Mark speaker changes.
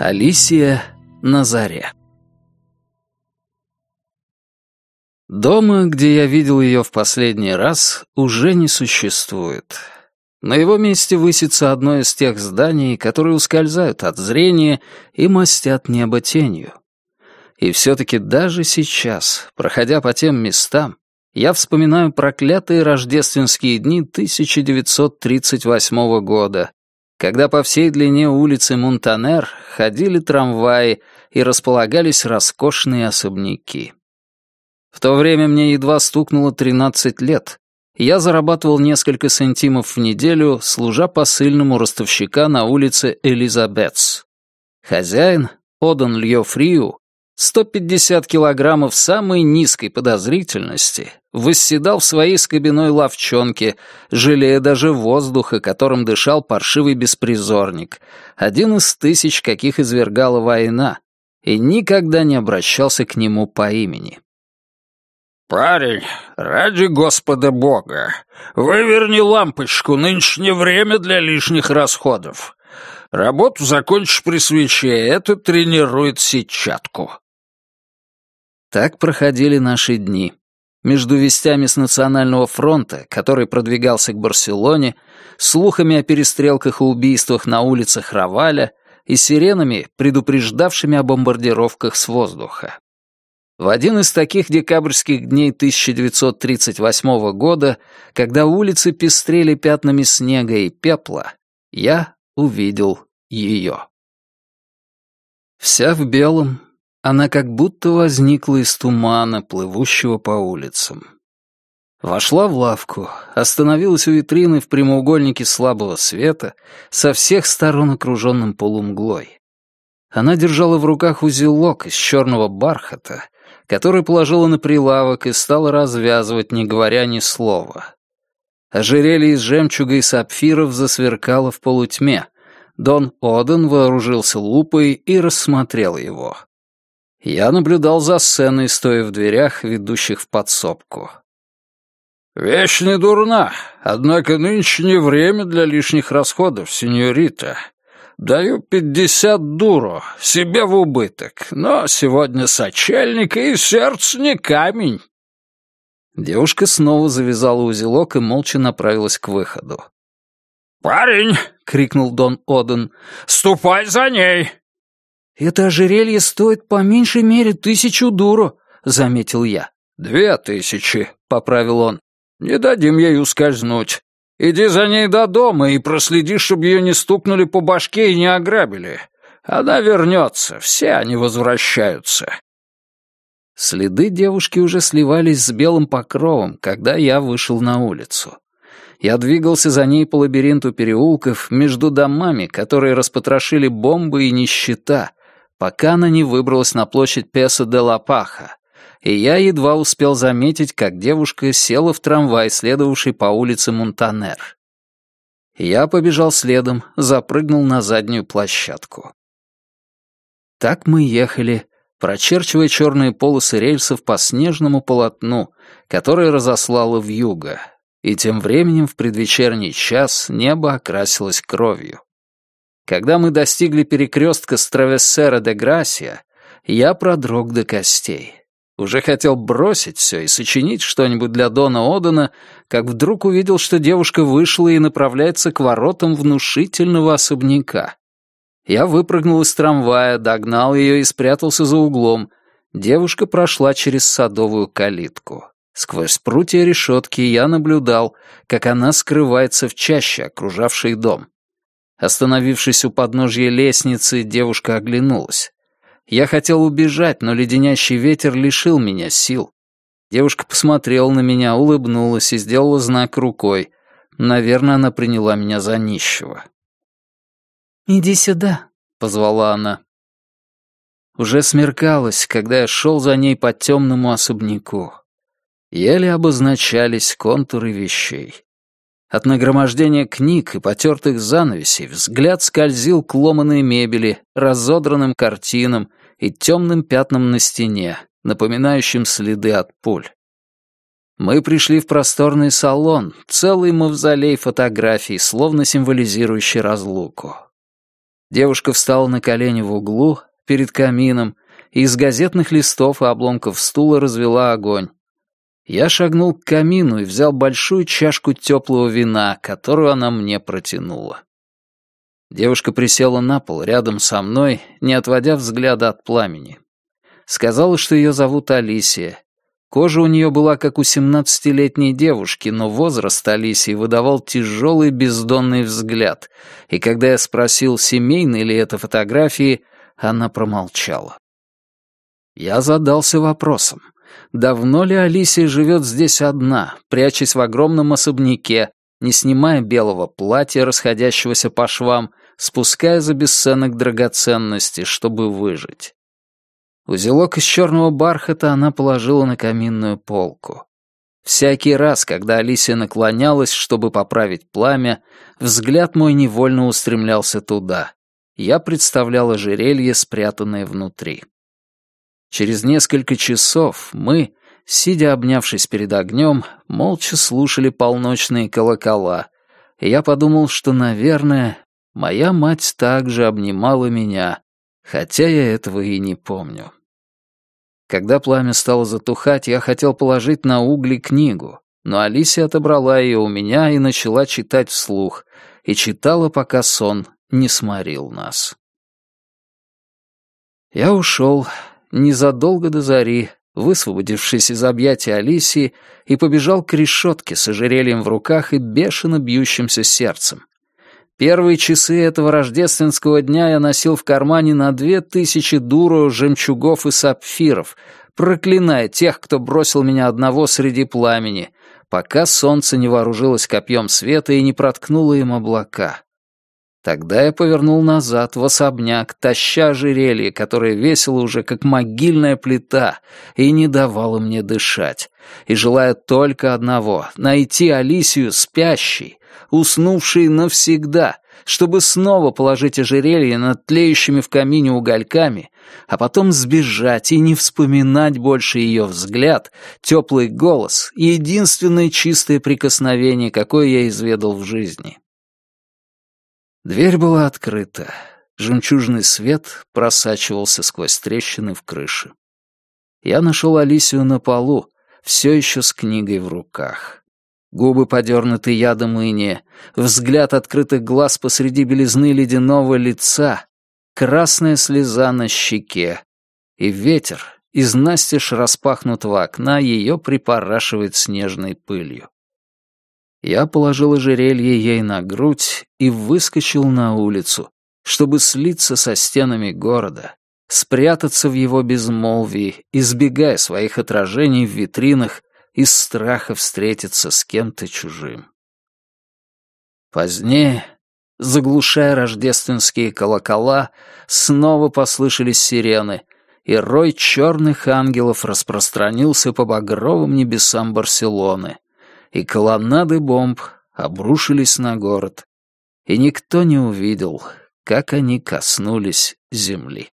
Speaker 1: Алисия на заре. Дома, где я видел ее в последний раз, уже не существует. На его месте высится одно из тех зданий, которые ускользают от зрения и мастят небо тенью. И все-таки даже сейчас, проходя по тем местам, я вспоминаю проклятые рождественские дни 1938 года, когда по всей длине улицы Мунтанер ходили трамваи и располагались роскошные особняки. В то время мне едва стукнуло 13 лет. Я зарабатывал несколько сантимов в неделю, служа посыльному ростовщика на улице Элизабетс. Хозяин, Одан Льё Фриу, 150 килограммов самой низкой подозрительности, восседал в своей скобяной ловчонке, жалея даже воздуха, которым дышал паршивый беспризорник, один из тысяч, каких извергала война, и никогда не обращался к нему по имени.
Speaker 2: «Парень, ради Господа Бога, выверни лампочку, нынче не время для лишних расходов. Работу закончишь при свече, это тренирует сетчатку».
Speaker 1: Так проходили наши дни. Между вестями с Национального фронта, который продвигался к Барселоне, слухами о перестрелках и убийствах на улицах Раваля и сиренами, предупреждавшими о бомбардировках с воздуха. В один из таких декабрьских дней 1938 года, когда улицы пестрели пятнами снега и пепла, я увидел ее. Вся в белом, она как будто возникла из тумана, плывущего по улицам. Вошла в лавку, остановилась у витрины в прямоугольнике слабого света, со всех сторон окруженным полумглой. Она держала в руках узелок из черного бархата, который положила на прилавок и стала развязывать, не говоря ни слова. Ожерелье из жемчуга и сапфиров засверкало в полутьме. Дон Оден вооружился лупой и рассмотрел его. Я наблюдал за сценой, стоя в дверях, ведущих в подсобку.
Speaker 2: «Вещь не дурна, однако нынче не время для лишних расходов, сеньорита. Даю пятьдесят дуру, себе в убыток, но сегодня сочельник и сердце не камень».
Speaker 1: Девушка снова завязала узелок и молча направилась к выходу.
Speaker 2: «Парень!» — крикнул Дон Оден. «Ступай за ней!»
Speaker 1: «Это ожерелье стоит по меньшей мере тысячу дуру», — заметил я.
Speaker 2: «Две тысячи», — поправил он. «Не дадим ей ускользнуть. Иди за ней до дома и проследи, чтобы ее не стукнули по башке и не ограбили. Она вернется, все они возвращаются».
Speaker 1: Следы девушки уже сливались с белым покровом, когда я вышел на улицу. Я двигался за ней по лабиринту переулков между домами, которые распотрошили бомбы и нищета, пока она не выбралась на площадь Песа де ла Паха, и я едва успел заметить, как девушка села в трамвай, следовавший по улице Мунтанер. Я побежал следом, запрыгнул на заднюю площадку. Так мы ехали, прочерчивая черные полосы рельсов по снежному полотну, которое разослало в юго, и тем временем в предвечерний час небо окрасилось кровью. Когда мы достигли перекрестка с Травессера де Грасия, я продрог до костей. Уже хотел бросить все и сочинить что-нибудь для Дона Одена, как вдруг увидел, что девушка вышла и направляется к воротам внушительного особняка. Я выпрыгнул из трамвая, догнал ее и спрятался за углом. Девушка прошла через садовую калитку. Сквозь прутья решетки я наблюдал, как она скрывается в чаще, окружавшей дом. Остановившись у подножья лестницы, девушка оглянулась. Я хотел убежать, но леденящий ветер лишил меня сил. Девушка посмотрела на меня, улыбнулась и сделала знак рукой. Наверное, она приняла меня за нищего.
Speaker 3: «Иди сюда», —
Speaker 1: позвала она. Уже смеркалось, когда я шел за ней по темному особняку. Еле обозначались контуры вещей. От нагромождения книг и потертых занавесей взгляд скользил к ломаной мебели, разодранным картинам и темным пятнам на стене, напоминающим следы от пуль. Мы пришли в просторный салон, целый мавзолей фотографий, словно символизирующий разлуку. Девушка встала на колени в углу, перед камином, и из газетных листов и обломков стула развела огонь. Я шагнул к камину и взял большую чашку теплого вина, которую она мне протянула. Девушка присела на пол рядом со мной, не отводя взгляда от пламени. Сказала, что ее зовут Алисия. Кожа у нее была как у семнадцатилетней девушки, но возраст Алисии выдавал тяжелый бездонный взгляд, и когда я спросил, семейные ли это фотографии, она промолчала. Я задался вопросом, давно ли Алисия живет здесь одна, прячась в огромном особняке, не снимая белого платья, расходящегося по швам, спуская за бесценок драгоценности, чтобы выжить. Узелок из черного бархата она положила на каминную полку. Всякий раз, когда Алисия наклонялась, чтобы поправить пламя, взгляд мой невольно устремлялся туда. Я представлял ожерелье, спрятанное внутри. Через несколько часов мы, сидя обнявшись перед огнем, молча слушали полночные колокола, и я подумал, что, наверное, моя мать также обнимала меня, хотя я этого и не помню. Когда пламя стало затухать, я хотел положить на угли книгу, но Алисия отобрала ее у меня и начала читать вслух, и читала, пока сон не сморил нас. Я ушел, незадолго до зари, высвободившись из объятий Алисии, и побежал к решетке с ожерельем в руках и бешено бьющимся сердцем. Первые часы этого рождественского дня я носил в кармане на две тысячи дуру, жемчугов и сапфиров, проклиная тех, кто бросил меня одного среди пламени, пока солнце не вооружилось копьем света и не проткнуло им облака. Тогда я повернул назад, в особняк, таща ожерелье, которое весело уже как могильная плита и не давало мне дышать, и желая только одного — найти Алисию спящей, уснувшей навсегда, чтобы снова положить ожерелье над тлеющими в камине угольками, а потом сбежать и не вспоминать больше ее взгляд, теплый голос и единственное чистое прикосновение, какое я изведал в жизни. Дверь была открыта. Жемчужный свет просачивался сквозь трещины в крыше. Я нашел Алисию на полу, все еще с книгой в руках. Губы подернуты ядом иния, взгляд открытых глаз посреди белизны ледяного лица, красная слеза на щеке. И ветер из настежь распахнутого окна ее припорашивает снежной пылью. Я положил ожерелье ей на грудь и выскочил на улицу, чтобы слиться со стенами города, спрятаться в его безмолвии, избегая своих отражений в витринах из страха встретиться с кем-то чужим. Позднее, заглушая рождественские колокола, снова послышались сирены, и рой черных ангелов распространился по багровым небесам Барселоны, и колоннады бомб обрушились на город, и никто не увидел, как они коснулись земли.